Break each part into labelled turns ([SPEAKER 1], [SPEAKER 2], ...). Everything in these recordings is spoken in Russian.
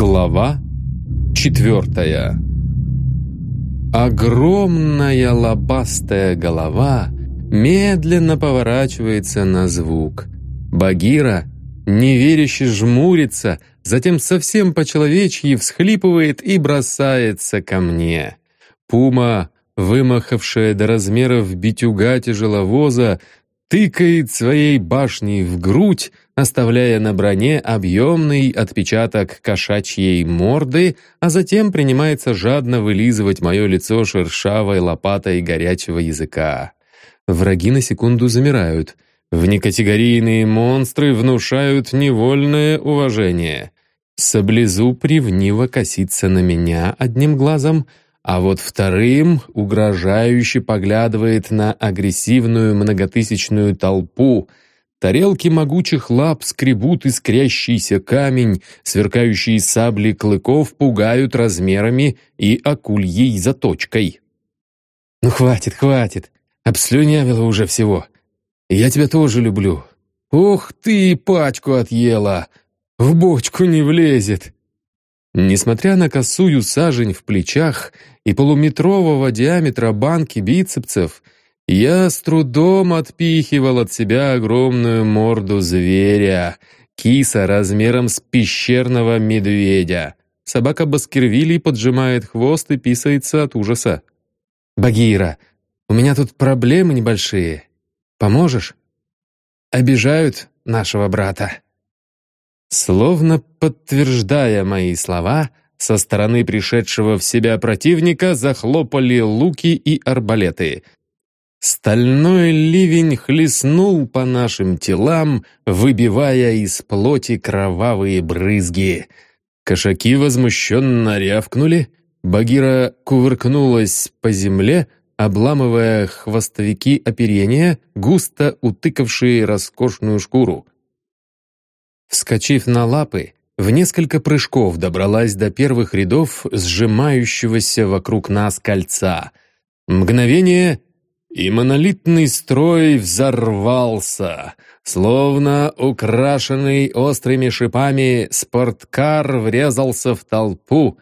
[SPEAKER 1] Глава четвертая Огромная лобастая голова медленно поворачивается на звук. Багира неверяще жмурится, затем совсем по-человечьи всхлипывает и бросается ко мне. Пума, вымахавшая до размеров битюга тяжеловоза, тыкает своей башней в грудь, оставляя на броне объемный отпечаток кошачьей морды, а затем принимается жадно вылизывать мое лицо шершавой лопатой горячего языка. Враги на секунду замирают. Внекатегорийные монстры внушают невольное уважение. Саблезуб ревниво косится на меня одним глазом — а вот вторым угрожающе поглядывает на агрессивную многотысячную толпу. Тарелки могучих лап скребут искрящийся камень, сверкающие сабли клыков пугают размерами и акульей заточкой. «Ну хватит, хватит, обслюнявила уже всего. Я тебя тоже люблю. Ох ты, пачку отъела, в бочку не влезет!» Несмотря на косую сажень в плечах и полуметрового диаметра банки бицепсов, я с трудом отпихивал от себя огромную морду зверя, киса размером с пещерного медведя. Собака Баскервилли поджимает хвост и писается от ужаса. «Багира, у меня тут проблемы небольшие. Поможешь?» «Обижают нашего брата». Словно подтверждая мои слова, со стороны пришедшего в себя противника захлопали луки и арбалеты. Стальной ливень хлестнул по нашим телам, выбивая из плоти кровавые брызги. Кошаки возмущенно рявкнули, Багира кувыркнулась по земле, обламывая хвостовики оперения, густо утыкавшие роскошную шкуру. Вскочив на лапы, в несколько прыжков добралась до первых рядов сжимающегося вокруг нас кольца. Мгновение, и монолитный строй взорвался. Словно украшенный острыми шипами спорткар врезался в толпу.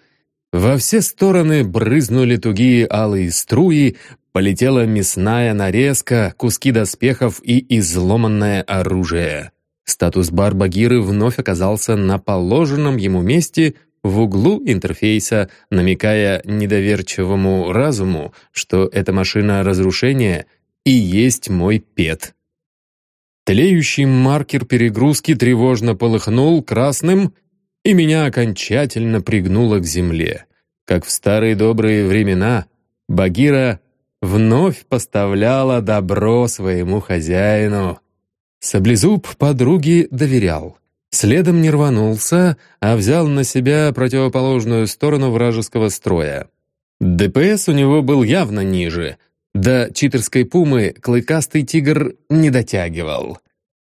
[SPEAKER 1] Во все стороны брызнули тугие алые струи, полетела мясная нарезка, куски доспехов и изломанное оружие. Статус бар Багиры вновь оказался на положенном ему месте в углу интерфейса, намекая недоверчивому разуму, что эта машина разрушения и есть мой пет. Тлеющий маркер перегрузки тревожно полыхнул красным, и меня окончательно пригнуло к земле. Как в старые добрые времена, Багира вновь поставляла добро своему хозяину. Саблезуб подруге доверял. Следом не рванулся, а взял на себя противоположную сторону вражеского строя. ДПС у него был явно ниже. До читерской пумы клыкастый тигр не дотягивал.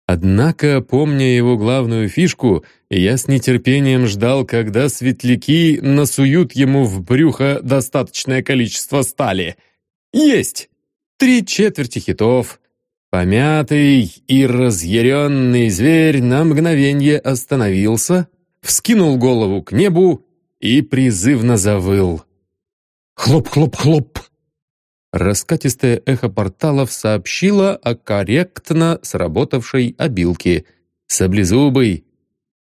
[SPEAKER 1] Однако, помня его главную фишку, я с нетерпением ждал, когда светляки насуют ему в брюхо достаточное количество стали. Есть! Три четверти хитов, Помятый и разъяренный зверь на мгновение остановился, вскинул голову к небу и призывно завыл. «Хлоп-хлоп-хлоп!» Раскатистое эхо порталов сообщило о корректно сработавшей обилке. Саблезубый,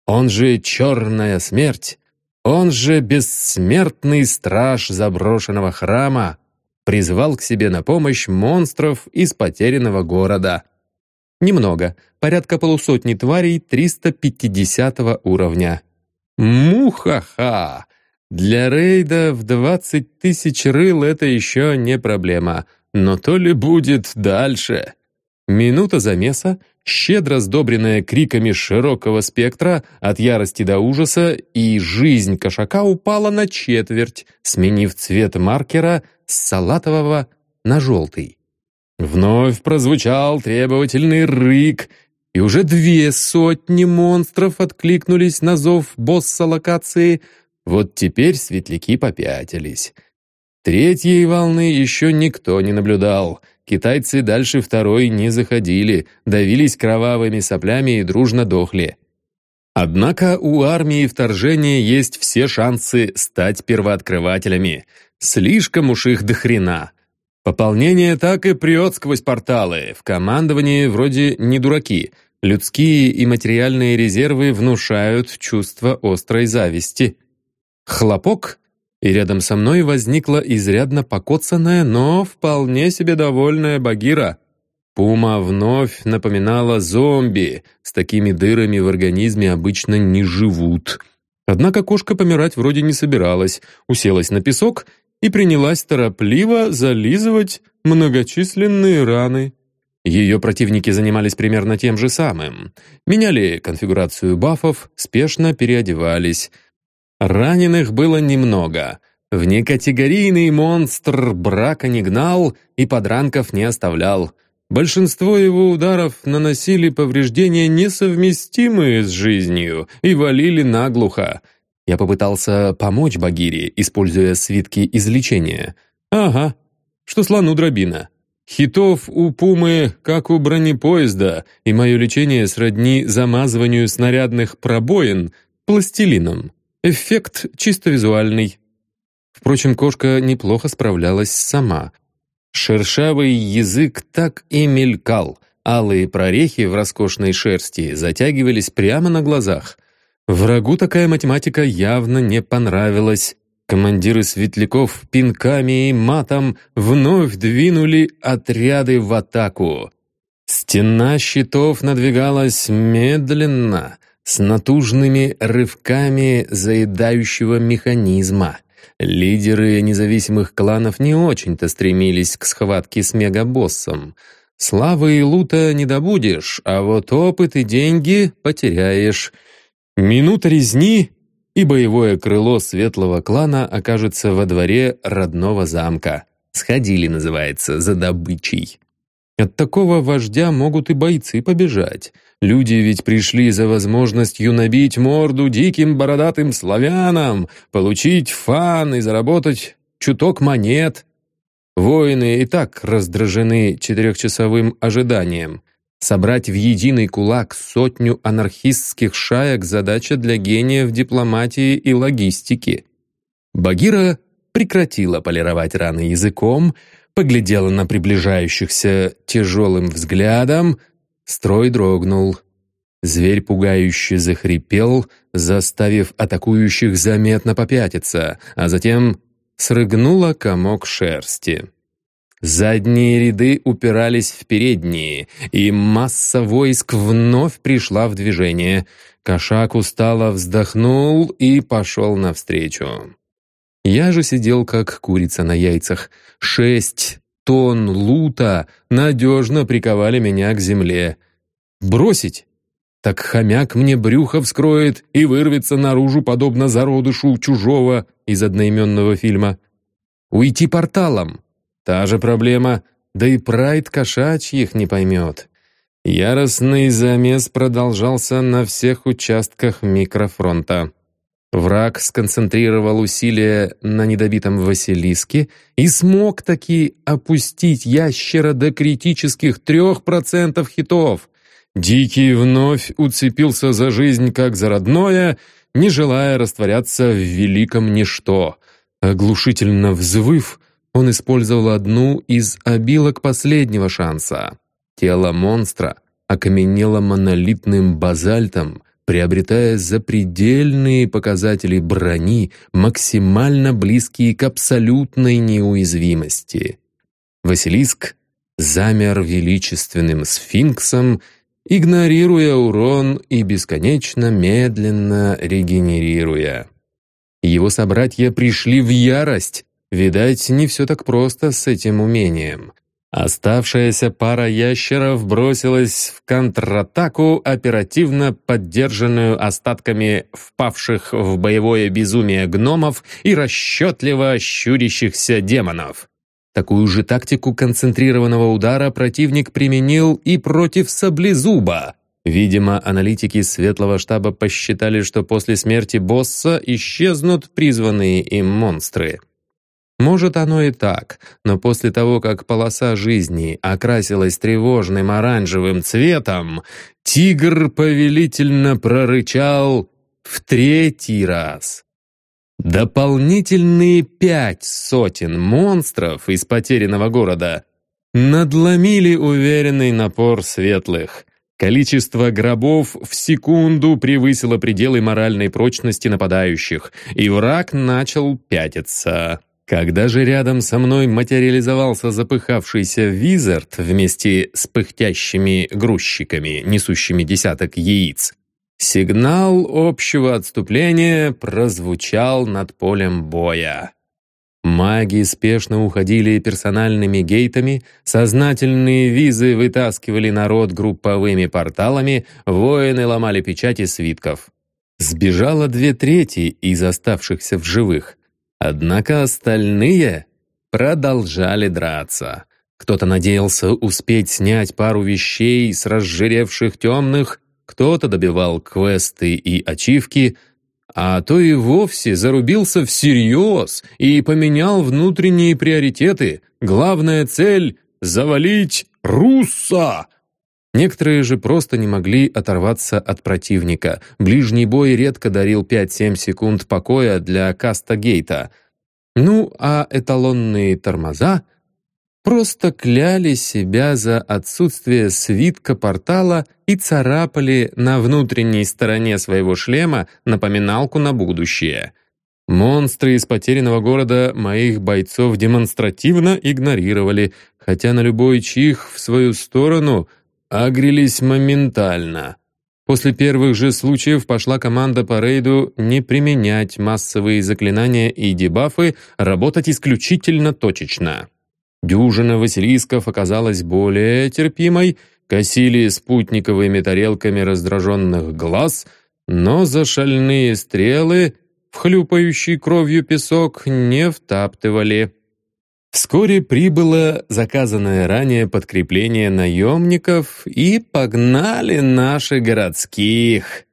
[SPEAKER 1] он же Черная Смерть, он же бессмертный страж заброшенного храма, призвал к себе на помощь монстров из потерянного города. Немного, порядка полусотни тварей 350 уровня. Мухаха! Для рейда в 20 тысяч рыл это еще не проблема, но то ли будет дальше. Минута замеса, щедро сдобренная криками широкого спектра от ярости до ужаса, и жизнь кошака упала на четверть, сменив цвет маркера с салатового на желтый. Вновь прозвучал требовательный рык, и уже две сотни монстров откликнулись на зов босса локации. Вот теперь светляки попятились. Третьей волны еще никто не наблюдал. Китайцы дальше второй не заходили, давились кровавыми соплями и дружно дохли. Однако у армии вторжения есть все шансы стать первооткрывателями. Слишком уж их до хрена. Пополнение так и прет сквозь порталы. В командовании вроде не дураки. Людские и материальные резервы внушают чувство острой зависти. Хлопок, и рядом со мной возникла изрядно покоцанная, но вполне себе довольная Багира. Пума вновь напоминала зомби. С такими дырами в организме обычно не живут. Однако кошка помирать вроде не собиралась, уселась на песок и принялась торопливо зализывать многочисленные раны. Ее противники занимались примерно тем же самым. Меняли конфигурацию бафов, спешно переодевались. Раненых было немного. Внекатегорийный монстр брака не гнал и подранков не оставлял. Большинство его ударов наносили повреждения, несовместимые с жизнью, и валили наглухо. Я попытался помочь Багире, используя свитки излечения. Ага, что слону дробина. Хитов у Пумы, как у бронепоезда, и мое лечение сродни замазыванию снарядных пробоин пластилином. Эффект чисто визуальный. Впрочем, кошка неплохо справлялась сама. Шершавый язык так и мелькал, алые прорехи в роскошной шерсти затягивались прямо на глазах. Врагу такая математика явно не понравилась. Командиры светляков пинками и матом вновь двинули отряды в атаку. Стена щитов надвигалась медленно, с натужными рывками заедающего механизма. Лидеры независимых кланов не очень-то стремились к схватке с мегабоссом. Славы и лута не добудешь, а вот опыт и деньги потеряешь. Минута резни, и боевое крыло светлого клана окажется во дворе родного замка. «Сходили» называется, за добычей. От такого вождя могут и бойцы побежать. Люди ведь пришли за возможностью набить морду диким бородатым славянам, получить фан и заработать чуток монет. Воины и так раздражены четырехчасовым ожиданием. Собрать в единый кулак сотню анархистских шаек – задача для гения в дипломатии и логистике. Багира прекратила полировать раны языком, поглядела на приближающихся тяжелым взглядом, строй дрогнул. Зверь пугающе захрипел, заставив атакующих заметно попятиться, а затем срыгнула комок шерсти. Задние ряды упирались в передние, и масса войск вновь пришла в движение. Кошак устало вздохнул и пошел навстречу. Я же сидел как курица на яйцах. Шесть тонн лута надежно приковали меня к земле. Бросить? Так хомяк мне брюхо вскроет и вырвется наружу, подобно зародышу чужого из одноименного фильма. Уйти порталом? Та же проблема, да и прайд кошачьих не поймет. Яростный замес продолжался на всех участках микрофронта. Враг сконцентрировал усилия на недобитом Василиске и смог таки опустить ящера до критических трех процентов хитов. Дикий вновь уцепился за жизнь как за родное, не желая растворяться в великом ничто. Оглушительно взвыв, он использовал одну из обилок последнего шанса. Тело монстра окаменело монолитным базальтом, приобретая запредельные показатели брони, максимально близкие к абсолютной неуязвимости. Василиск замер величественным сфинксом, игнорируя урон и бесконечно медленно регенерируя. Его собратья пришли в ярость, Видать, не все так просто с этим умением. Оставшаяся пара ящеров бросилась в контратаку, оперативно поддержанную остатками впавших в боевое безумие гномов и расчетливо щурящихся демонов. Такую же тактику концентрированного удара противник применил и против саблезуба. Видимо, аналитики Светлого штаба посчитали, что после смерти босса исчезнут призванные им монстры. Может, оно и так, но после того, как полоса жизни окрасилась тревожным оранжевым цветом, тигр повелительно прорычал в третий раз. Дополнительные пять сотен монстров из потерянного города надломили уверенный напор светлых. Количество гробов в секунду превысило пределы моральной прочности нападающих, и враг начал пятиться. Когда же рядом со мной материализовался запыхавшийся Визард вместе с пыхтящими грузчиками, несущими десяток яиц, сигнал общего отступления прозвучал над полем боя. Маги спешно уходили персональными гейтами, сознательные визы вытаскивали народ групповыми порталами, воины ломали печати свитков. Сбежало две трети из оставшихся в живых. Однако остальные продолжали драться. Кто-то надеялся успеть снять пару вещей с разжиревших темных, кто-то добивал квесты и ачивки, а то и вовсе зарубился всерьез и поменял внутренние приоритеты. Главная цель — завалить Русса! Некоторые же просто не могли оторваться от противника. Ближний бой редко дарил 5-7 секунд покоя для Каста Гейта. Ну, а эталонные тормоза просто кляли себя за отсутствие свитка портала и царапали на внутренней стороне своего шлема напоминалку на будущее. Монстры из потерянного города моих бойцов демонстративно игнорировали, хотя на любой чих в свою сторону — агрились моментально. После первых же случаев пошла команда по рейду не применять массовые заклинания и дебафы, работать исключительно точечно. Дюжина Василисков оказалась более терпимой, косили спутниковыми тарелками раздраженных глаз, но за шальные стрелы в хлюпающий кровью песок не втаптывали. Вскоре прибыло заказанное ранее подкрепление наемников и погнали наши городских.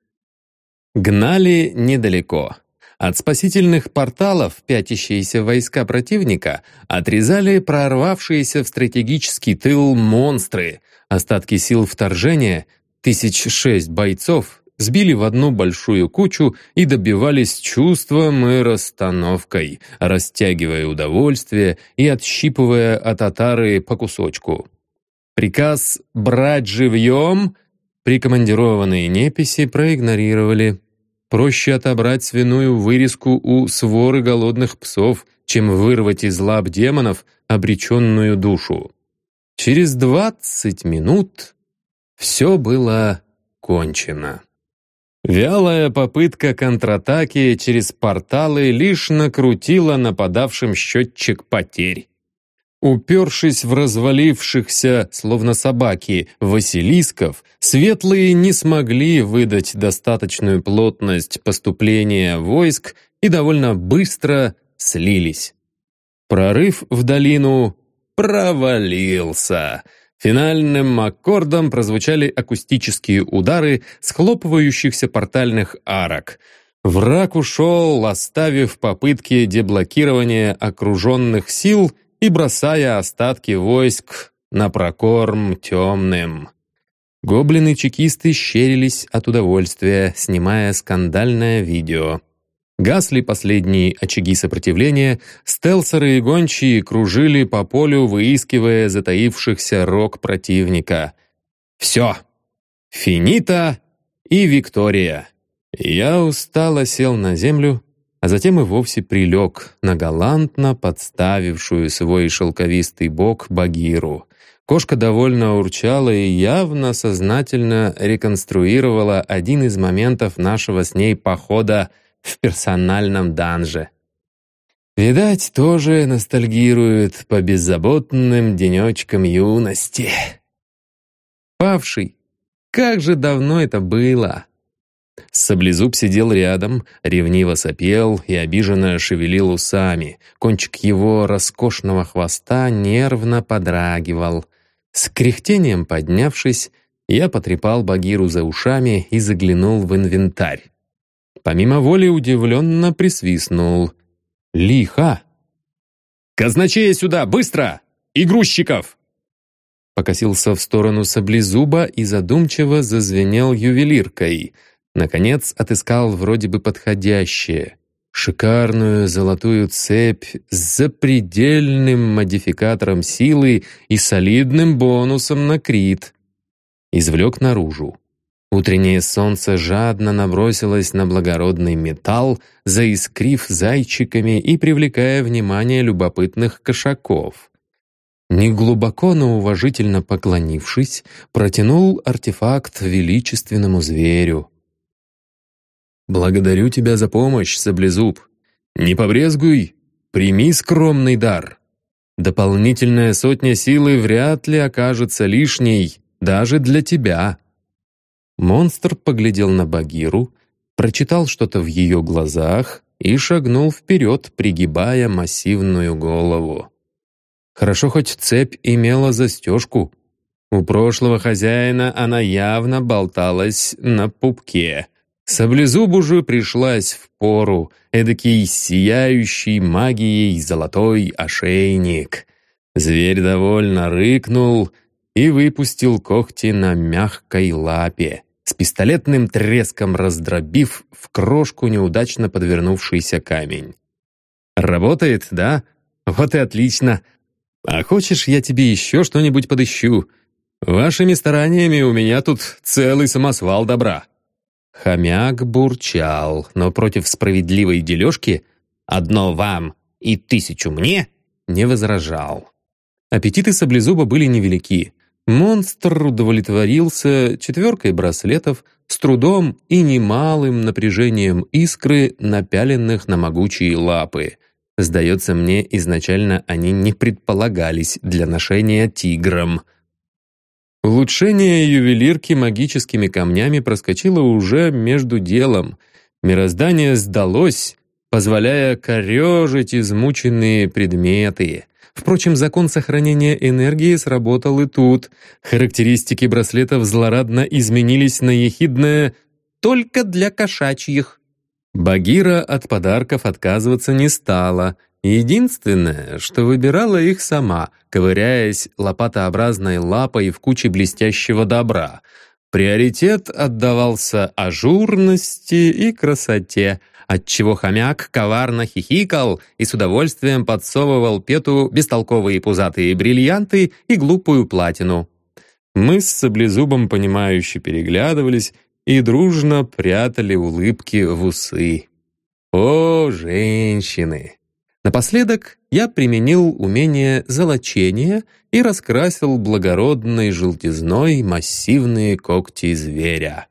[SPEAKER 1] Гнали недалеко. От спасительных порталов пятящиеся войска противника отрезали прорвавшиеся в стратегический тыл монстры. Остатки сил вторжения, тысяч шесть бойцов, сбили в одну большую кучу и добивались чувством и расстановкой, растягивая удовольствие и отщипывая от татары по кусочку. Приказ «брать живьем» прикомандированные неписи проигнорировали. Проще отобрать свиную вырезку у своры голодных псов, чем вырвать из лап демонов обреченную душу. Через двадцать минут все было кончено. Вялая попытка контратаки через порталы лишь накрутила нападавшим счетчик потерь. Упершись в развалившихся, словно собаки, василисков, светлые не смогли выдать достаточную плотность поступления войск и довольно быстро слились. Прорыв в долину провалился — Финальным аккордом прозвучали акустические удары схлопывающихся портальных арок. Враг ушел, оставив попытки деблокирования окруженных сил и бросая остатки войск на прокорм темным. Гоблины-чекисты щерились от удовольствия, снимая скандальное видео. Гасли последние очаги сопротивления, стелсеры и гончие кружили по полю, выискивая затаившихся рог противника. Все. Финита и Виктория. Я устало сел на землю, а затем и вовсе прилег на галантно подставившую свой шелковистый бок Багиру. Кошка довольно урчала и явно сознательно реконструировала один из моментов нашего с ней похода в персональном данже. Видать, тоже ностальгирует по беззаботным денечкам юности. Павший, как же давно это было! Саблезуб сидел рядом, ревниво сопел и обиженно шевелил усами. Кончик его роскошного хвоста нервно подрагивал. С кряхтением поднявшись, я потрепал Багиру за ушами и заглянул в инвентарь. Помимо воли удивленно присвистнул. «Лихо!» «Казначея сюда, быстро! И грузчиков!» Покосился в сторону саблезуба и задумчиво зазвенел ювелиркой. Наконец отыскал вроде бы подходящее. Шикарную золотую цепь с запредельным модификатором силы и солидным бонусом на крит. Извлек наружу. Утреннее солнце жадно набросилось на благородный металл, заискрив зайчиками и привлекая внимание любопытных кошаков. Неглубоко, но уважительно поклонившись, протянул артефакт величественному зверю. «Благодарю тебя за помощь, Саблезуб. Не побрезгуй, прими скромный дар. Дополнительная сотня силы вряд ли окажется лишней даже для тебя». Монстр поглядел на Багиру, прочитал что-то в ее глазах и шагнул вперед, пригибая массивную голову. Хорошо хоть цепь имела застежку. У прошлого хозяина она явно болталась на пупке. Саблезубу же пришлась в пору эдакий сияющий магией золотой ошейник. Зверь довольно рыкнул и выпустил когти на мягкой лапе с пистолетным треском раздробив в крошку неудачно подвернувшийся камень. «Работает, да? Вот и отлично. А хочешь, я тебе еще что-нибудь подыщу? Вашими стараниями у меня тут целый самосвал добра». Хомяк бурчал, но против справедливой дележки «одно вам и тысячу мне» не возражал. Аппетиты саблезуба были невелики. Монстр удовлетворился четверкой браслетов с трудом и немалым напряжением искры, напяленных на могучие лапы. Сдается мне, изначально они не предполагались для ношения тигром. Улучшение ювелирки магическими камнями проскочило уже между делом. Мироздание сдалось, позволяя корежить измученные предметы — Впрочем, закон сохранения энергии сработал и тут. Характеристики браслетов злорадно изменились на ехидное «только для кошачьих». Багира от подарков отказываться не стала. Единственное, что выбирала их сама, ковыряясь лопатообразной лапой в куче блестящего добра. Приоритет отдавался ажурности и красоте — отчего хомяк коварно хихикал и с удовольствием подсовывал Пету бестолковые пузатые бриллианты и глупую платину. Мы с Саблезубом понимающе переглядывались и дружно прятали улыбки в усы. О, женщины! Напоследок я применил умение золочения и раскрасил благородной желтизной массивные когти зверя.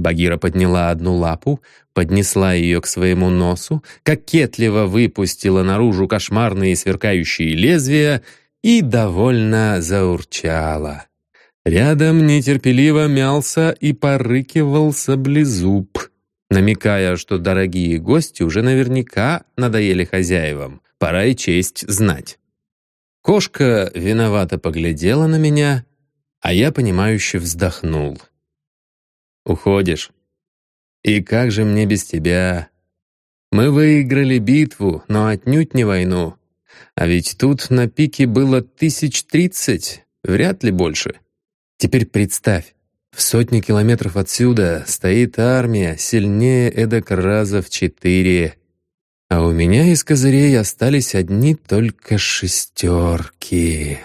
[SPEAKER 1] Багира подняла одну лапу, поднесла ее к своему носу, кокетливо выпустила наружу кошмарные сверкающие лезвия и довольно заурчала. Рядом нетерпеливо мялся и порыкивал саблезуб, намекая, что дорогие гости уже наверняка надоели хозяевам, пора и честь знать. Кошка виновато поглядела на меня, а я, понимающе вздохнул. «Уходишь?» И как же мне без тебя? Мы выиграли битву, но отнюдь не войну. А ведь тут на пике было тысяч тридцать, вряд ли больше. Теперь представь, в сотни километров отсюда стоит армия, сильнее эдак раза в четыре. А у меня из козырей остались одни только шестерки.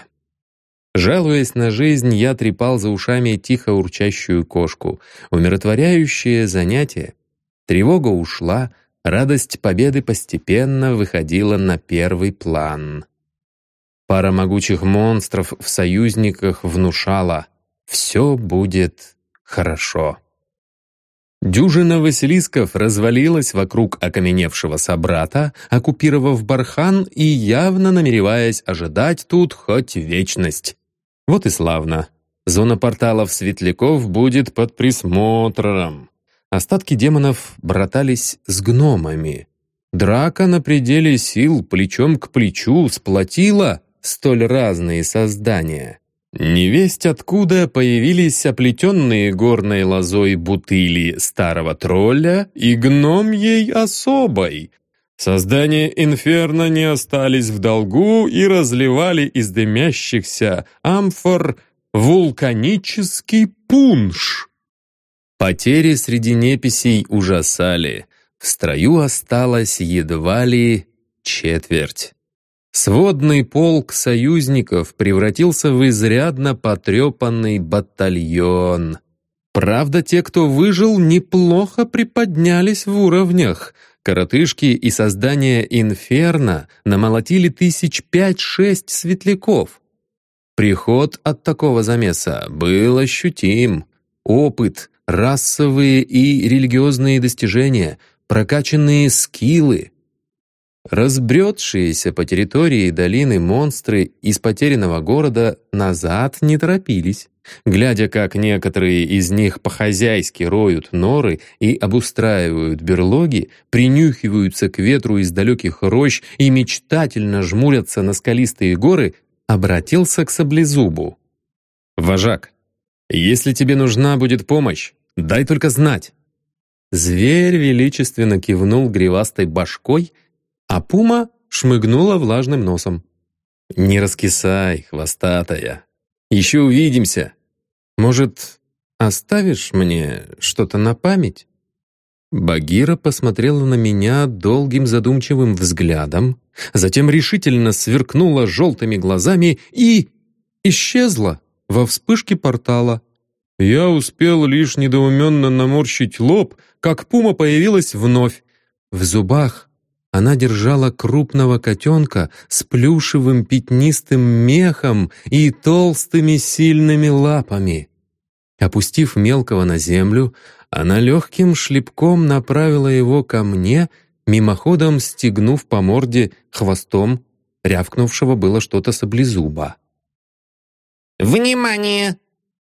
[SPEAKER 1] Жалуясь на жизнь, я трепал за ушами тихо урчащую кошку. Умиротворяющее занятие. Тревога ушла, радость победы постепенно выходила на первый план. Пара могучих монстров в союзниках внушала «все будет хорошо». Дюжина Василисков развалилась вокруг окаменевшего собрата, оккупировав бархан и явно намереваясь ожидать тут хоть вечность. Вот и славно. Зона порталов светляков будет под присмотром. Остатки демонов братались с гномами. Драка на пределе сил плечом к плечу сплотила столь разные создания. Невесть откуда появились оплетенные горной лозой бутыли старого тролля и гном ей особой. Создания Инферно не остались в долгу и разливали из дымящихся амфор вулканический пунш. Потери среди неписей ужасали. В строю осталось едва ли четверть. Сводный полк союзников превратился в изрядно потрепанный батальон. Правда, те, кто выжил, неплохо приподнялись в уровнях. Коротышки и создание Инферно намолотили тысяч пять-шесть светляков. Приход от такого замеса был ощутим. Опыт, расовые и религиозные достижения, прокачанные скиллы — Разбретшиеся по территории долины монстры из потерянного города назад не торопились, глядя, как некоторые из них по-хозяйски роют норы и обустраивают берлоги, принюхиваются к ветру из далеких рощ и мечтательно жмурятся на скалистые горы, обратился к саблезубу. «Вожак, если тебе нужна будет помощь, дай только знать». Зверь величественно кивнул гривастой башкой — а пума шмыгнула влажным носом. «Не раскисай, хвостатая. Еще увидимся. Может, оставишь мне что-то на память?» Багира посмотрела на меня долгим задумчивым взглядом, затем решительно сверкнула желтыми глазами и исчезла во вспышке портала. Я успел лишь недоуменно наморщить лоб, как пума появилась вновь. В зубах она держала крупного котенка с плюшевым пятнистым мехом и толстыми сильными лапами. Опустив мелкого на землю, она легким шлепком направила его ко мне, мимоходом стегнув по морде хвостом, рявкнувшего было что-то саблезуба.
[SPEAKER 2] «Внимание!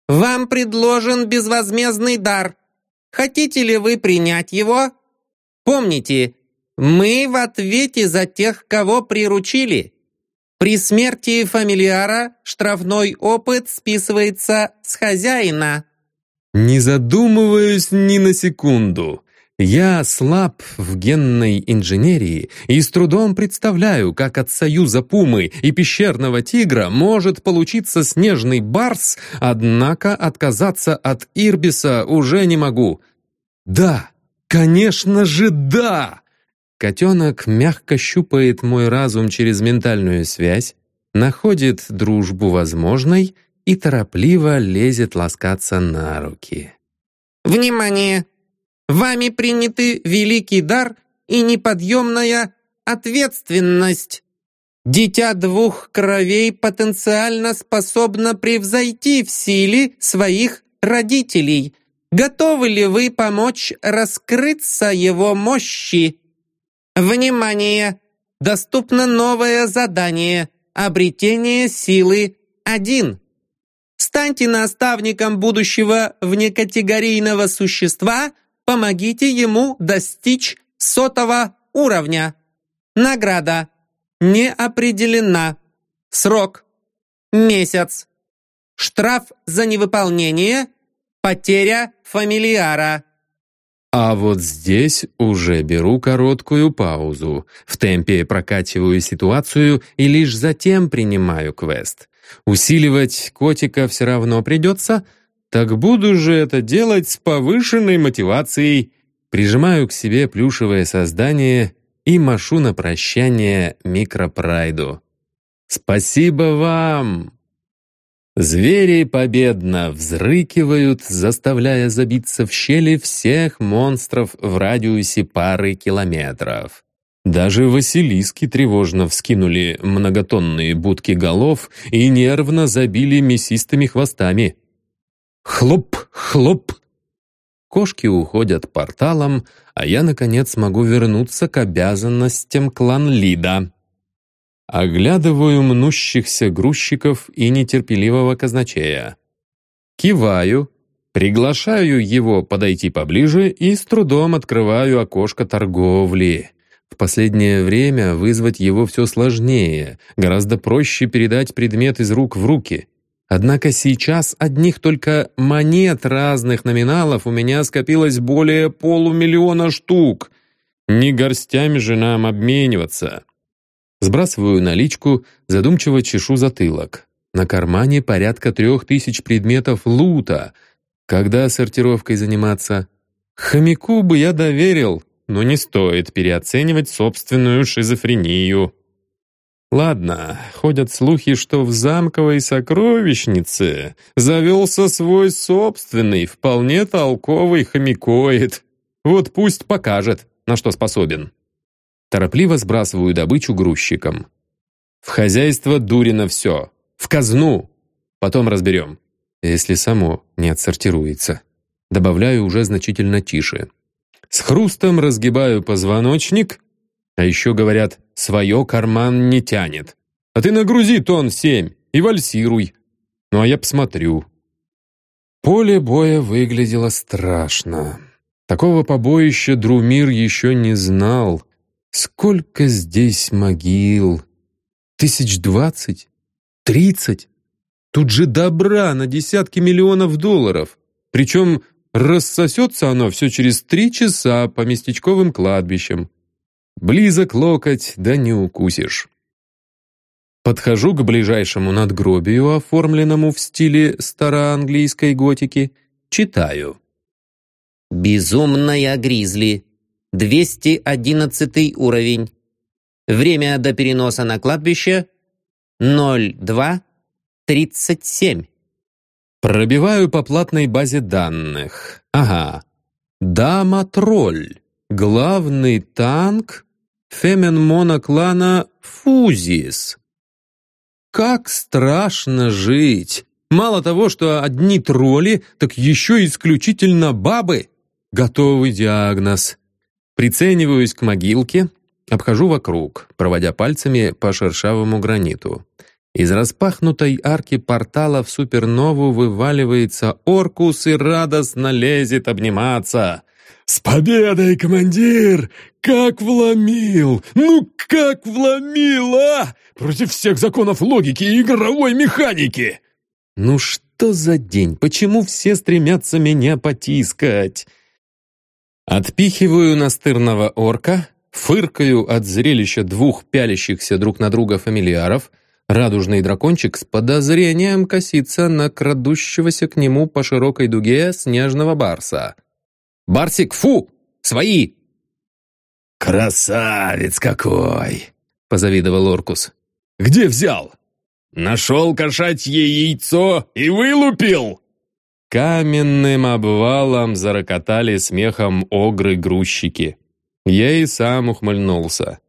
[SPEAKER 2] Вам предложен безвозмездный дар. Хотите ли вы принять его? Помните, мы в ответе за тех, кого приручили. При смерти фамилиара штрафной опыт списывается с хозяина.
[SPEAKER 1] Не задумываюсь ни на секунду. Я слаб в генной инженерии и с трудом представляю, как от союза пумы и пещерного тигра может получиться снежный барс, однако отказаться от Ирбиса уже не могу. Да, конечно же да! Котенок мягко щупает мой разум через ментальную связь, находит дружбу возможной и торопливо лезет ласкаться на руки.
[SPEAKER 2] «Внимание! Вами приняты великий дар и неподъемная ответственность. Дитя двух кровей потенциально способно превзойти в силе своих родителей. Готовы ли вы помочь раскрыться его мощи?» Внимание! Доступно новое задание «Обретение силы 1». Станьте наставником будущего внекатегорийного существа, помогите ему достичь сотого уровня. Награда не определена. Срок месяц. Штраф за невыполнение потеря фамилиара.
[SPEAKER 1] А вот здесь уже беру короткую паузу, в темпе прокачиваю ситуацию и лишь затем принимаю квест. Усиливать котика все равно придется, так буду же это делать с повышенной мотивацией. Прижимаю к себе плюшевое создание и машу на прощание микропрайду. «Спасибо вам!» Звери победно взрыкивают, заставляя забиться в щели всех монстров в радиусе пары километров. Даже Василиски тревожно вскинули многотонные будки голов и нервно забили мясистыми хвостами. Хлоп, хлоп! Кошки уходят порталом, а я, наконец, могу вернуться к обязанностям клан-лида. Оглядываю мнущихся грузчиков и нетерпеливого казначея. Киваю, приглашаю его подойти поближе и с трудом открываю окошко торговли. В последнее время вызвать его все сложнее, гораздо проще передать предмет из рук в руки. Однако сейчас одних только монет разных номиналов у меня скопилось более полумиллиона штук. Не горстями же нам обмениваться. Сбрасываю наличку, задумчиво чешу затылок. На кармане порядка трех тысяч предметов лута. Когда сортировкой заниматься? Хомяку бы я доверил, но не стоит переоценивать собственную шизофрению. Ладно, ходят слухи, что в замковой сокровищнице завелся свой собственный, вполне толковый хомякоид. Вот пусть покажет, на что способен. Торопливо сбрасываю добычу грузчикам. В хозяйство Дурина все. В казну. Потом разберем. Если само не отсортируется. Добавляю уже значительно тише. С хрустом разгибаю позвоночник, а еще говорят, свое карман не тянет. А ты нагрузи тон семь и вальсируй. Ну а я посмотрю. Поле боя выглядело страшно. Такого побоища Друмир еще не знал. Сколько здесь могил? Тысяч двадцать? Тридцать? Тут же добра на десятки миллионов долларов. Причем рассосется оно все через три часа по местечковым кладбищам. Близок локоть, да не укусишь. Подхожу к ближайшему надгробию, оформленному в стиле староанглийской готики, читаю.
[SPEAKER 2] «Безумная гризли. 211 уровень. Время до переноса на кладбище 02.37».
[SPEAKER 1] Пробиваю по платной базе данных. Ага. Дама-тролль. Главный танк Фемен клана Фузис. Как страшно жить! Мало того, что одни тролли, так еще исключительно бабы. Готовый диагноз. Прицениваюсь к могилке, обхожу вокруг, проводя пальцами по шершавому граниту. Из распахнутой арки портала в супернову вываливается Оркус и радостно лезет обниматься. «С победой, командир! Как вломил! Ну как вломил, а! Против всех законов логики и игровой механики!» «Ну что за день? Почему все стремятся меня потискать?» Отпихиваю настырного орка, фыркаю от зрелища двух пялящихся друг на друга фамильяров, радужный дракончик с подозрением косится на крадущегося к нему по широкой дуге снежного барса. Барсик, фу! Свои!»
[SPEAKER 3] «Красавец какой!» — позавидовал Оркус.
[SPEAKER 1] «Где взял?» «Нашел кошачье яйцо и вылупил!» Каменным обвалом зарокотали смехом огры-грузчики. Я и сам ухмыльнулся.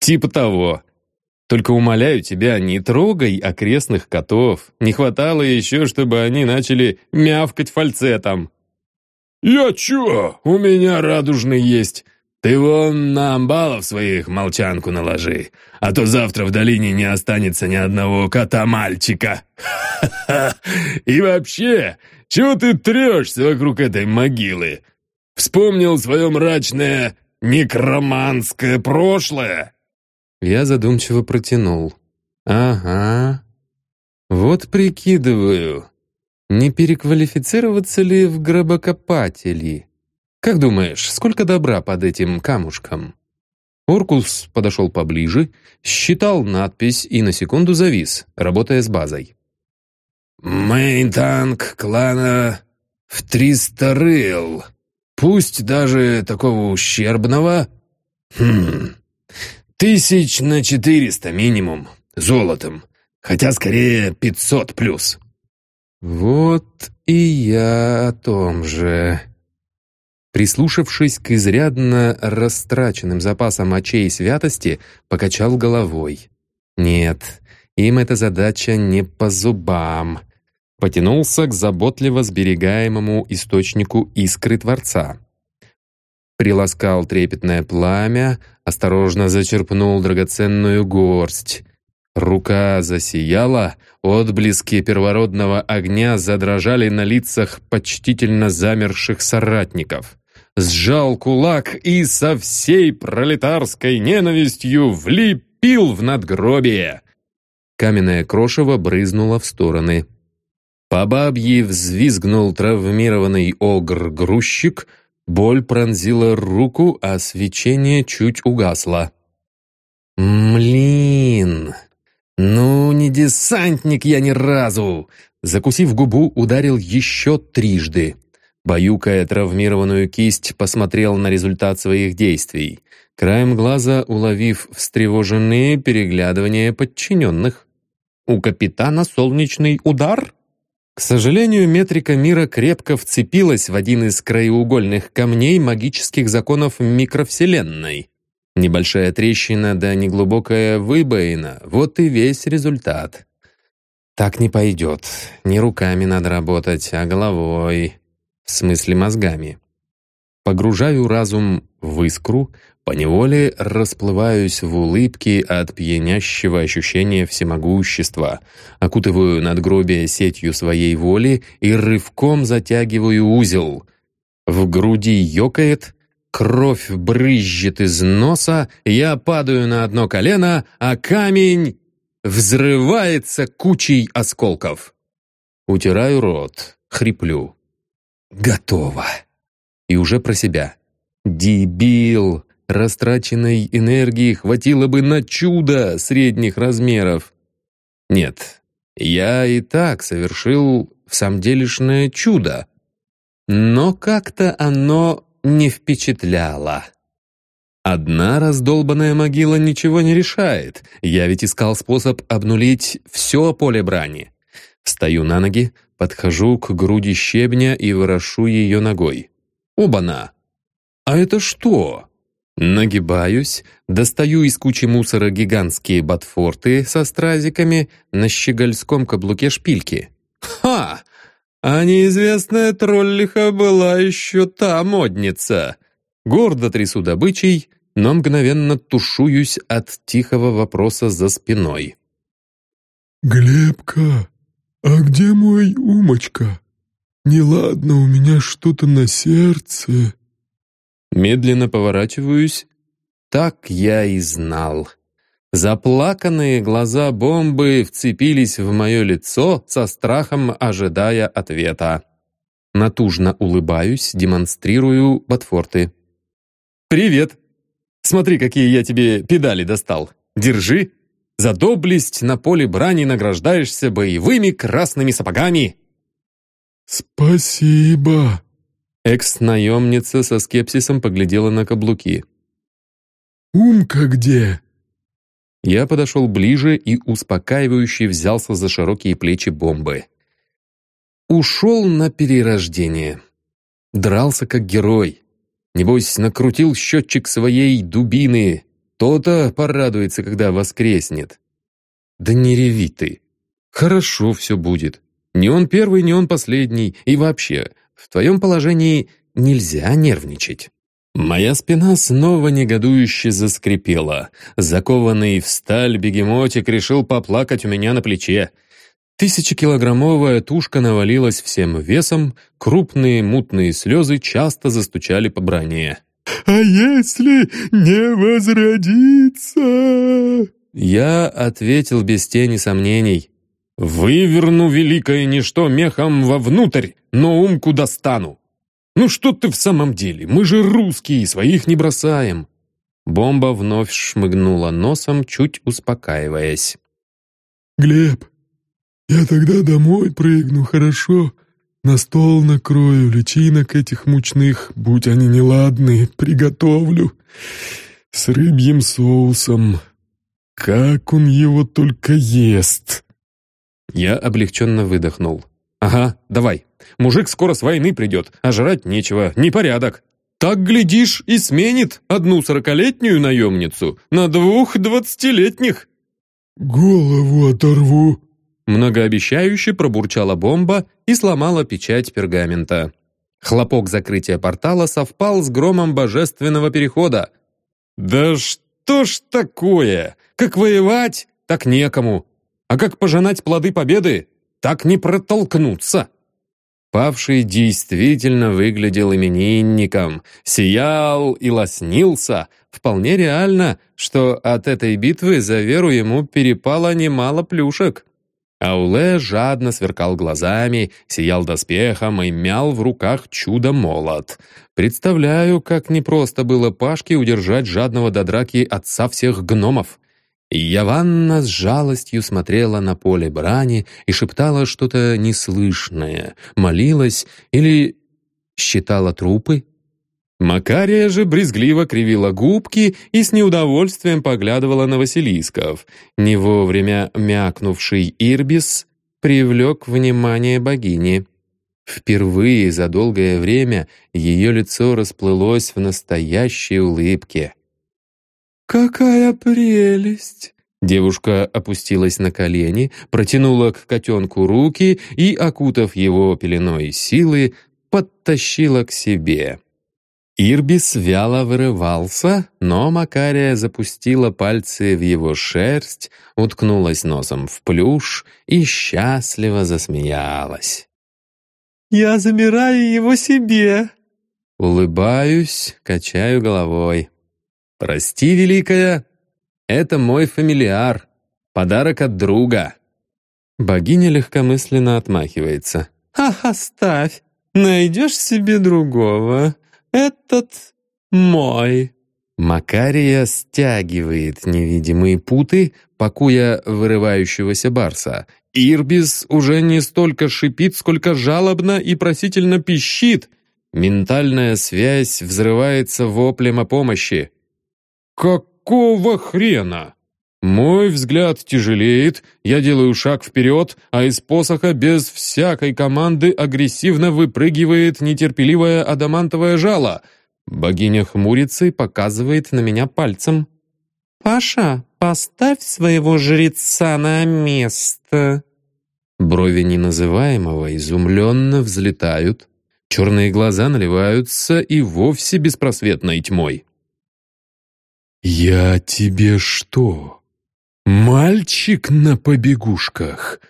[SPEAKER 1] «Типа того. Только умоляю тебя, не трогай окрестных котов. Не хватало еще, чтобы они начали мявкать фальцетом».
[SPEAKER 3] «Я чё? У меня радужный есть. Ты вон на амбалов своих молчанку наложи, а то завтра в долине не останется ни одного кота-мальчика. И вообще, чего ты трешься вокруг этой могилы? Вспомнил свое мрачное некроманское прошлое?»
[SPEAKER 1] Я задумчиво протянул. «Ага. Вот прикидываю, не переквалифицироваться ли в гробокопатели? Как думаешь, сколько добра под этим камушком? Оркус подошел поближе, считал надпись и на секунду завис, работая с базой.
[SPEAKER 3] «Мейн-танк клана в триста рыл. Пусть даже такого ущербного. Хм, тысяч на четыреста минимум, золотом. Хотя скорее пятьсот плюс».
[SPEAKER 1] «Вот и я о том же». Прислушавшись к изрядно растраченным запасам очей святости, покачал головой. «Нет, им эта задача не по зубам». Потянулся к заботливо сберегаемому источнику искры Творца. Приласкал трепетное пламя, осторожно зачерпнул драгоценную горсть. Рука засияла, отблески первородного огня задрожали на лицах почтительно замерших соратников. Сжал кулак и со всей пролетарской ненавистью влепил в надгробие. Каменное крошево брызнуло в стороны. По бабье взвизгнул травмированный огр-грузчик, Боль пронзила руку, а свечение чуть угасло. «Млин! Ну, не десантник я ни разу!» Закусив губу, ударил еще трижды. Баюкая травмированную кисть, посмотрел на результат своих действий, краем глаза уловив встревоженные переглядывания подчиненных. «У капитана солнечный удар?» К сожалению, метрика мира крепко вцепилась в один из краеугольных камней магических законов микровселенной. Небольшая трещина да неглубокая выбоина — вот и весь результат. Так не пойдет. Не руками надо работать, а головой. В смысле мозгами. Погружаю разум в искру, поневоле расплываюсь в улыбке от пьянящего ощущения всемогущества, окутываю надгробие сетью своей воли и рывком затягиваю узел. В груди ёкает, кровь брызжет из носа, я падаю на одно колено, а камень взрывается кучей осколков. Утираю рот, хриплю. Готово. И уже про себя. Дебил! Растраченной энергии хватило бы на чудо средних размеров. Нет, я и так совершил в самом делешное чудо. Но как-то оно не впечатляло. Одна раздолбанная могила ничего не решает. Я ведь искал способ обнулить все поле брани. Встаю на ноги, подхожу к груди щебня и ворошу ее ногой. Оба-на! А это что? Нагибаюсь, достаю из кучи мусора гигантские ботфорты со стразиками на щегольском каблуке шпильки. Ха! А неизвестная троллиха была еще та модница. Гордо трясу добычей, но мгновенно тушуюсь от тихого вопроса за спиной.
[SPEAKER 4] «Глебка, а где мой Умочка? Неладно, у меня что-то на сердце».
[SPEAKER 1] Медленно поворачиваюсь. Так я и знал. Заплаканные глаза бомбы вцепились в мое лицо со страхом, ожидая ответа. Натужно улыбаюсь, демонстрирую ботфорты. «Привет! Смотри, какие я тебе педали достал. Держи. За доблесть на поле брани награждаешься боевыми красными сапогами».
[SPEAKER 4] «Спасибо!»
[SPEAKER 1] Экс-наемница со скепсисом поглядела на каблуки.
[SPEAKER 4] «Умка где?»
[SPEAKER 1] Я подошел ближе и успокаивающе взялся за широкие плечи бомбы. Ушел на перерождение. Дрался как герой. Небось, накрутил счетчик своей дубины. То-то порадуется, когда воскреснет. Да не реви ты. Хорошо все будет. Не он первый, не он последний. И вообще, в твоем положении нельзя нервничать. Моя спина снова негодующе заскрипела. Закованный в сталь бегемотик решил поплакать у меня на плече. Тысячекилограммовая тушка навалилась всем весом, крупные мутные слезы часто застучали по броне.
[SPEAKER 4] «А если не возродиться?»
[SPEAKER 1] Я ответил без тени сомнений. «Выверну великое ничто мехом вовнутрь, но умку достану. Ну что ты в самом деле, мы же русские, своих не бросаем». Бомба вновь шмыгнула носом, чуть успокаиваясь.
[SPEAKER 4] «Глеб, я тогда домой прыгну, хорошо? На стол накрою, личинок этих мучных, будь они неладные, приготовлю. С рыбьим соусом. Как он его только ест!»
[SPEAKER 1] Я облегченно выдохнул. «Ага, давай. Мужик скоро с войны придет, а жрать нечего, непорядок. Так, глядишь, и сменит одну сорокалетнюю наемницу на двух двадцатилетних».
[SPEAKER 4] «Голову оторву»,
[SPEAKER 1] Многообещающе пробурчала бомба и сломала печать пергамента. Хлопок закрытия портала совпал с громом божественного перехода. «Да что ж такое? Как воевать, так некому. А как пожинать плоды победы, так не протолкнуться». Павший действительно выглядел именинником, сиял и лоснился. Вполне реально, что от этой битвы за веру ему перепало немало плюшек. Ауле жадно сверкал глазами, сиял доспехом и мял в руках чудо-молот. Представляю, как непросто было Пашке удержать жадного до драки отца всех гномов. Яванна с жалостью смотрела на поле брани и шептала что-то неслышное, молилась или считала трупы. Макария же брезгливо кривила губки и с неудовольствием поглядывала на Василисков. Не вовремя мякнувший Ирбис привлек внимание богини. Впервые за долгое время ее лицо расплылось в настоящей улыбке. «Какая прелесть!» Девушка опустилась на колени, протянула к котенку руки и, окутав его пеленой силы, подтащила к себе. Ирбис вяло вырывался, но Макария запустила пальцы в его шерсть, уткнулась носом в плюш и счастливо засмеялась. «Я замираю его себе!» Улыбаюсь, качаю головой. «Прости, Великая, это мой фамилиар, подарок от друга». Богиня легкомысленно отмахивается. «Ах, оставь, найдешь себе другого. Этот мой». Макария стягивает невидимые путы, пакуя вырывающегося барса. Ирбис уже не столько шипит, сколько жалобно и просительно пищит. Ментальная связь взрывается воплем о помощи. «Какого хрена?» Мой взгляд тяжелеет, я делаю шаг вперед, а из посоха без всякой команды агрессивно выпрыгивает нетерпеливое адамантовое жало. Богиня хмурится и показывает на меня пальцем. «Паша, поставь своего жреца на место». Брови неназываемого изумленно взлетают, черные глаза наливаются и вовсе беспросветной тьмой.
[SPEAKER 4] «Я тебе что, мальчик на побегушках?»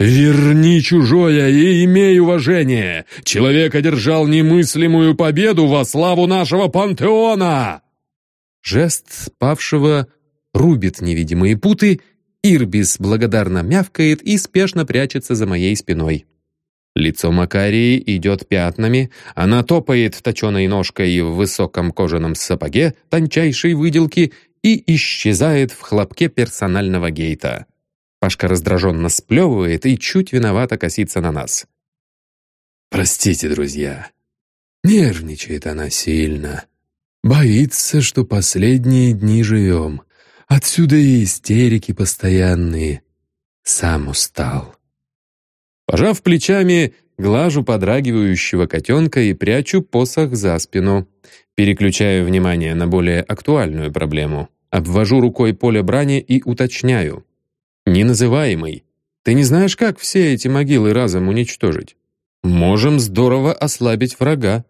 [SPEAKER 4] «Верни чужое и имей уважение! Человек одержал немыслимую победу во славу нашего пантеона!»
[SPEAKER 1] Жест павшего рубит невидимые путы, Ирбис благодарно мявкает и спешно прячется за моей спиной. Лицо Макарии идет пятнами, она топает точеной ножкой в высоком кожаном сапоге тончайшей выделки и исчезает в хлопке персонального гейта. Пашка раздраженно сплевывает и чуть виновато косится на нас.
[SPEAKER 4] «Простите, друзья, нервничает она сильно. Боится, что последние дни живем. Отсюда и истерики постоянные. Сам устал».
[SPEAKER 1] Пожав плечами, глажу подрагивающего котенка и прячу посох за спину. Переключаю внимание на более актуальную проблему. Обвожу рукой поле брани и уточняю. «Неназываемый, ты не знаешь, как все эти могилы разом уничтожить? Можем здорово ослабить врага.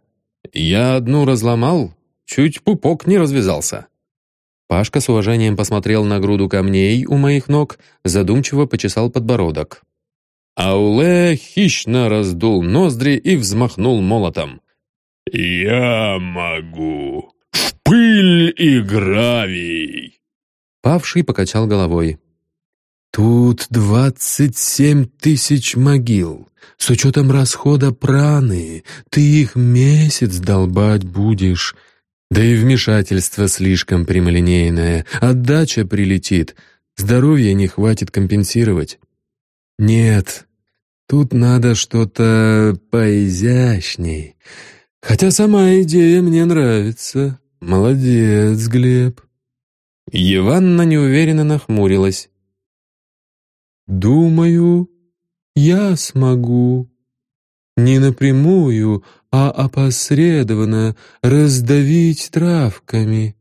[SPEAKER 1] Я одну разломал, чуть пупок не развязался». Пашка с уважением посмотрел на груду камней у моих ног, задумчиво почесал подбородок. Ауле хищно раздул ноздри и взмахнул молотом.
[SPEAKER 3] «Я могу! В пыль и гравий!»
[SPEAKER 1] Павший покачал головой.
[SPEAKER 4] «Тут двадцать семь тысяч могил. С учетом расхода праны, ты их месяц долбать будешь. Да и вмешательство слишком прямолинейное. Отдача прилетит. Здоровья не хватит компенсировать. Нет, тут надо что-то поизящней. Хотя сама идея мне нравится. Молодец, Глеб.
[SPEAKER 1] Еванна неуверенно нахмурилась.
[SPEAKER 4] «Думаю, я смогу. Не напрямую, а опосредованно раздавить травками.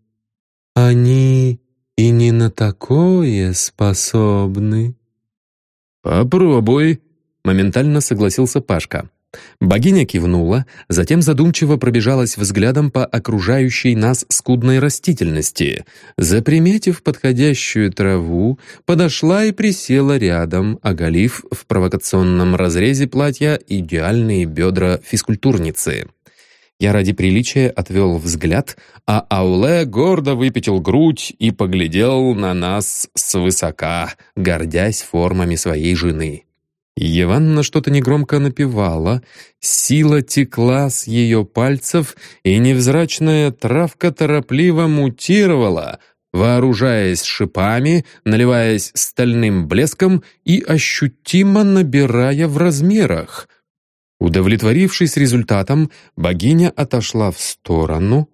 [SPEAKER 4] Они и не на такое способны».
[SPEAKER 1] «Попробуй», — моментально согласился Пашка. Богиня кивнула, затем задумчиво пробежалась взглядом по окружающей нас скудной растительности. Заприметив подходящую траву, подошла и присела рядом, оголив в провокационном разрезе платья идеальные бедра физкультурницы. Я ради приличия отвел взгляд, а Ауле гордо выпятил грудь и поглядел на нас свысока, гордясь формами своей жены. Еванна что-то негромко напевала, сила текла с ее пальцев, и невзрачная травка торопливо мутировала, вооружаясь шипами, наливаясь стальным блеском и ощутимо набирая в размерах — Удовлетворившись результатом, богиня отошла в сторону.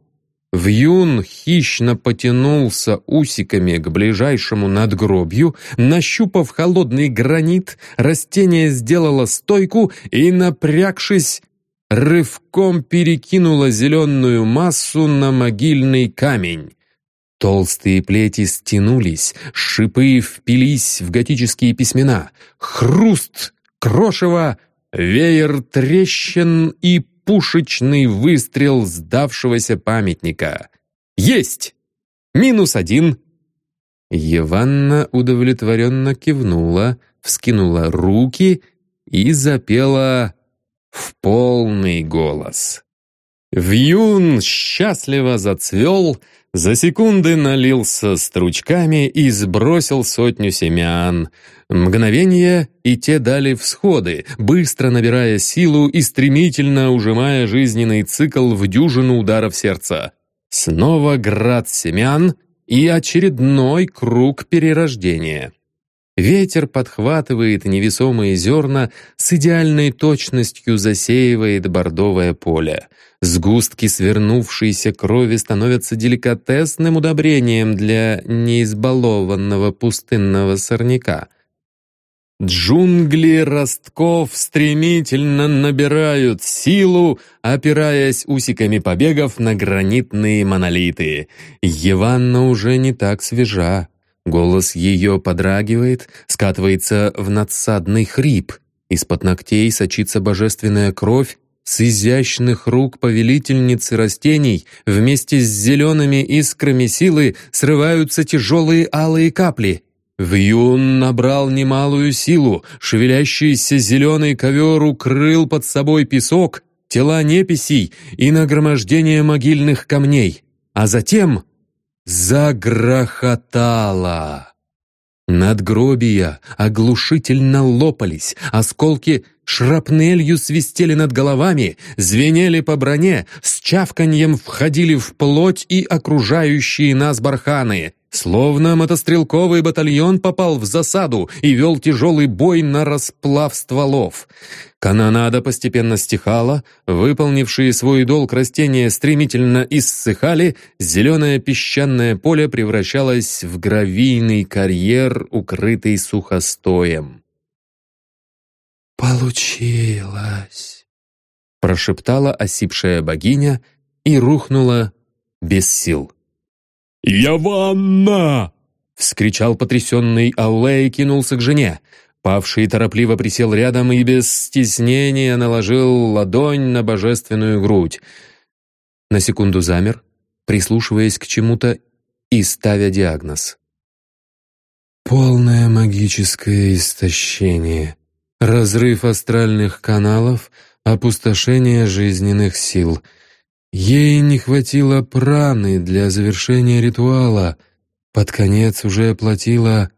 [SPEAKER 1] Вьюн хищно потянулся усиками к ближайшему надгробью, нащупав холодный гранит, растение сделало стойку и, напрягшись, рывком перекинуло зеленую массу на могильный камень. Толстые плети стянулись, шипы впились в готические письмена. Хруст, крошево, веер трещин и пушечный выстрел сдавшегося памятника. «Есть! Минус один!» Еванна удовлетворенно кивнула, вскинула руки и запела в полный голос. Вьюн счастливо зацвел, за секунды налился стручками и сбросил сотню семян. Мгновение, и те дали всходы, быстро набирая силу и стремительно ужимая жизненный цикл в дюжину ударов сердца. Снова град семян и очередной круг перерождения. Ветер подхватывает невесомые зерна, с идеальной точностью засеивает бордовое поле. Сгустки свернувшейся крови становятся деликатесным удобрением для неизбалованного пустынного сорняка. Джунгли ростков стремительно набирают силу, опираясь усиками побегов на гранитные монолиты. Еванна уже не так свежа. Голос ее подрагивает, скатывается в надсадный хрип. Из-под ногтей сочится божественная кровь, с изящных рук повелительницы растений вместе с зелеными искрами силы срываются тяжелые алые капли. Вьюн набрал немалую силу, шевелящийся зеленый ковер укрыл под собой песок, тела неписей и нагромождение могильных камней. А затем Загрохотало. Надгробия оглушительно лопались, осколки шрапнелью свистели над головами, звенели по броне, с чавканьем входили в плоть и окружающие нас барханы. Словно мотострелковый батальон попал в засаду и вел тяжелый бой на расплав стволов. Канонада постепенно стихала, выполнившие свой долг растения стремительно иссыхали, зеленое песчаное поле превращалось в гравийный карьер, укрытый сухостоем.
[SPEAKER 2] «Получилось!»
[SPEAKER 1] прошептала осипшая богиня и рухнула без сил.
[SPEAKER 3] «Яванна!»
[SPEAKER 1] — вскричал потрясенный Ауле и кинулся к жене. Павший торопливо присел рядом и без стеснения наложил ладонь на божественную грудь. На секунду замер, прислушиваясь к чему-то и ставя диагноз. Полное магическое истощение, разрыв астральных каналов, опустошение жизненных сил — Ей не хватило праны для завершения ритуала, под конец уже оплатила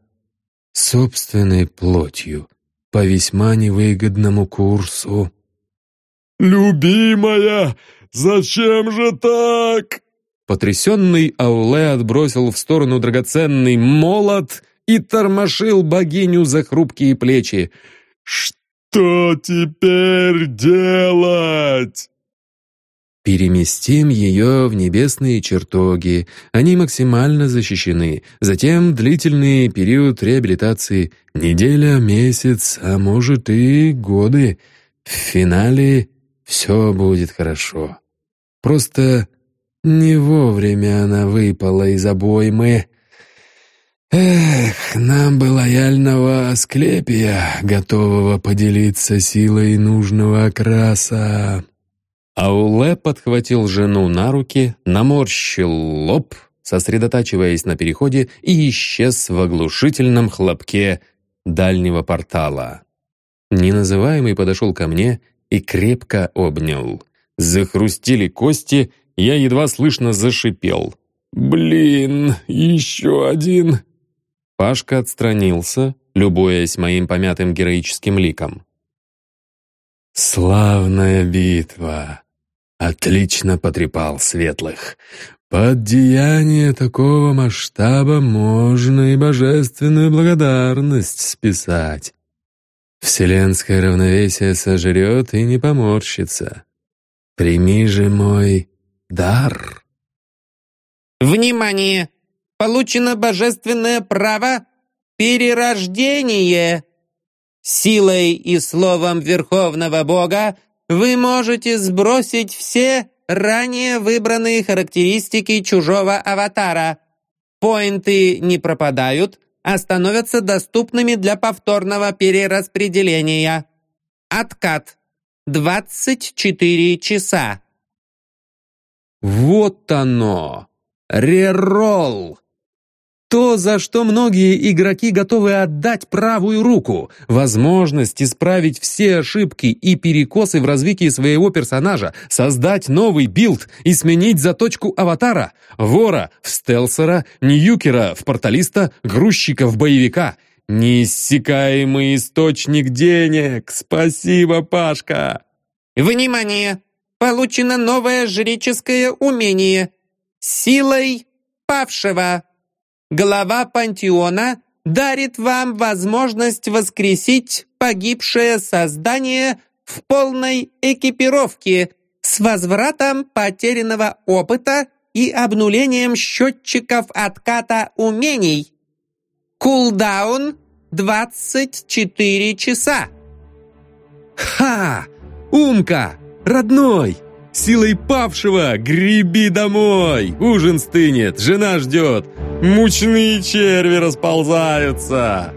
[SPEAKER 1] собственной плотью по весьма невыгодному курсу.
[SPEAKER 3] «Любимая, зачем же так?»
[SPEAKER 1] Потрясенный Ауле отбросил в сторону драгоценный молот и тормошил богиню за хрупкие плечи.
[SPEAKER 3] «Что теперь делать?»
[SPEAKER 1] Переместим ее в небесные чертоги. Они максимально защищены. Затем длительный период реабилитации. Неделя, месяц, а может и годы. В финале все будет хорошо. Просто не вовремя она выпала из обоймы. Эх, нам бы лояльного Асклепия, готового поделиться силой нужного окраса. Ауле подхватил жену на руки, наморщил лоб, сосредотачиваясь на переходе, и исчез в оглушительном хлопке дальнего портала. Неназываемый подошел ко мне и крепко обнял. Захрустили кости, я едва слышно зашипел.
[SPEAKER 3] «Блин, еще один!»
[SPEAKER 1] Пашка отстранился, любуясь моим помятым героическим ликом.
[SPEAKER 3] «Славная битва! Отлично потрепал светлых. Под деяние такого масштаба можно и божественную благодарность списать. Вселенское равновесие сожрет и не поморщится. Прими же мой дар.
[SPEAKER 2] Внимание! Получено божественное право перерождение. Силой и словом Верховного Бога вы можете сбросить все ранее выбранные характеристики чужого аватара. Поинты не пропадают, а становятся доступными для повторного перераспределения. Откат. 24 часа.
[SPEAKER 1] Вот оно! Reroll! То, за что многие игроки готовы отдать правую руку. Возможность исправить все ошибки и перекосы в развитии своего персонажа, создать новый билд и сменить заточку аватара. Вора в стелсера, нюкера в порталиста, грузчика в боевика. Неиссякаемый источник денег. Спасибо, Пашка.
[SPEAKER 2] Внимание! Получено новое жреческое умение. Силой павшего глава пантеона дарит вам возможность воскресить погибшее создание в полной экипировке с возвратом потерянного опыта и обнулением счетчиков отката умений. Кулдаун 24 часа.
[SPEAKER 1] Ха! Умка! Родной! Силой павшего греби домой! Ужин стынет, жена ждет, мучные черви расползаются!»